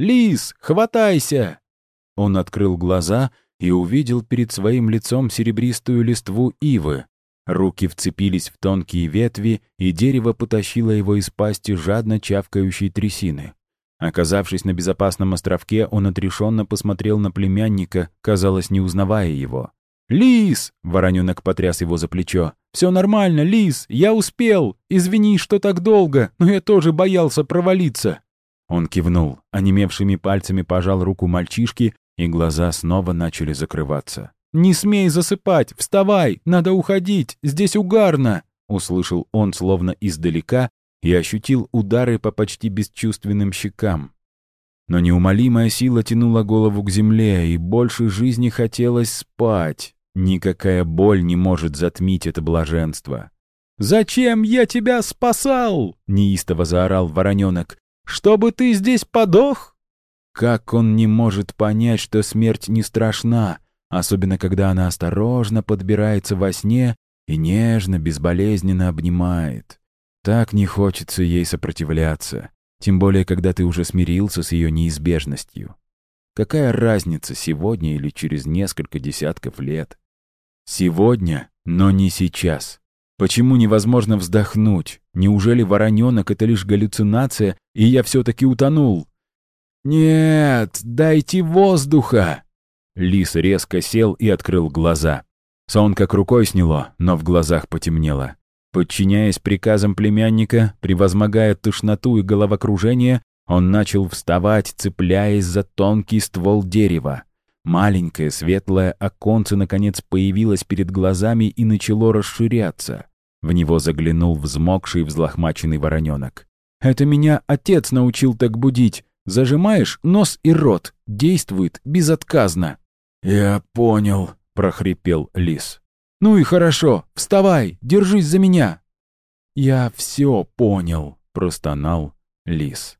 Лис, хватайся!» Он открыл глаза и увидел перед своим лицом серебристую листву ивы. Руки вцепились в тонкие ветви, и дерево потащило его из пасти жадно чавкающей трясины. Оказавшись на безопасном островке, он отрешенно посмотрел на племянника, казалось, не узнавая его. «Лис!» — вороненок потряс его за плечо. «Все нормально, Лис, я успел! Извини, что так долго, но я тоже боялся провалиться!» Он кивнул, онемевшими пальцами пожал руку мальчишки, и глаза снова начали закрываться. «Не смей засыпать! Вставай! Надо уходить! Здесь угарно!» Услышал он словно издалека и ощутил удары по почти бесчувственным щекам. Но неумолимая сила тянула голову к земле, и больше жизни хотелось спать. Никакая боль не может затмить это блаженство. «Зачем я тебя спасал?» — неистово заорал вороненок. «Чтобы ты здесь подох?» Как он не может понять, что смерть не страшна, особенно когда она осторожно подбирается во сне и нежно, безболезненно обнимает. Так не хочется ей сопротивляться, тем более, когда ты уже смирился с ее неизбежностью. Какая разница, сегодня или через несколько десятков лет? Сегодня, но не сейчас. Почему невозможно вздохнуть? Неужели вороненок — это лишь галлюцинация, и я все-таки утонул? «Нет, дайте воздуха!» Лис резко сел и открыл глаза. Сон как рукой сняло, но в глазах потемнело. Подчиняясь приказам племянника, превозмогая тошноту и головокружение, он начал вставать, цепляясь за тонкий ствол дерева. Маленькое светлое оконце наконец появилось перед глазами и начало расширяться. В него заглянул взмокший взлохмаченный вороненок. «Это меня отец научил так будить. Зажимаешь нос и рот. Действует безотказно». «Я понял», — прохрипел лис. «Ну и хорошо. Вставай, держись за меня». «Я все понял», — простонал лис.